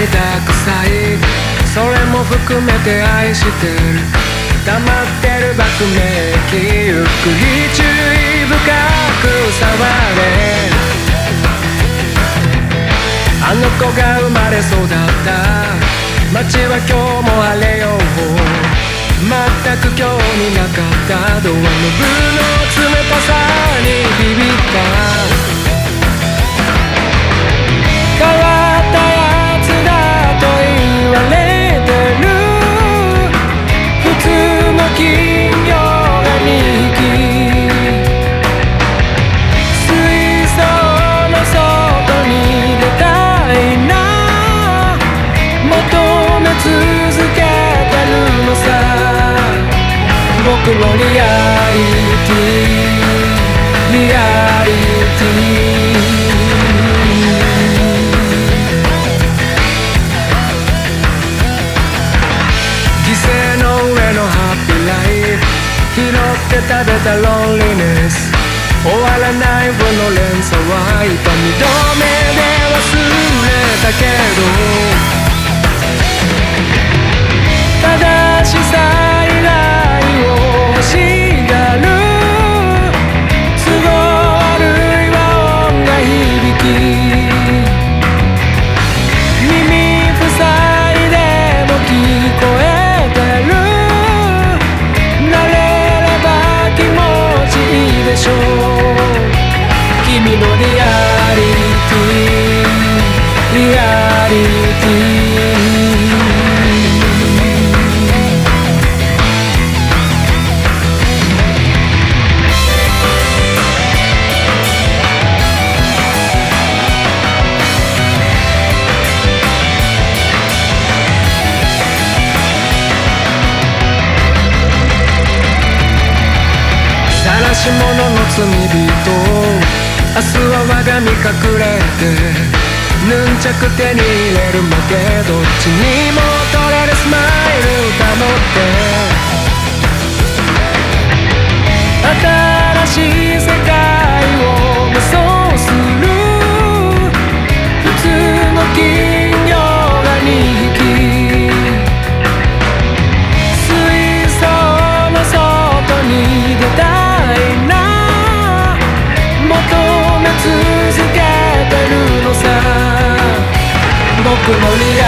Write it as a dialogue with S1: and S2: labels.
S1: るで見えないそれも含めて愛してる。溜まってる爆鳴ゆっくり注意深く触れ。あの子が生まれ育った。街は今日も晴れよう。全く興味なかった。ドアノブの冷たさにビビった。僕のリアリティリアリティ拾って食べたロンリネス終わらない負の連鎖は痛み。止めで忘れたけど。でしょう。君のリアリティ。し者の罪人明日は我が身隠れてヌンチャク手に入れるまでどっちにも取れるスマイル保って新しい Come on,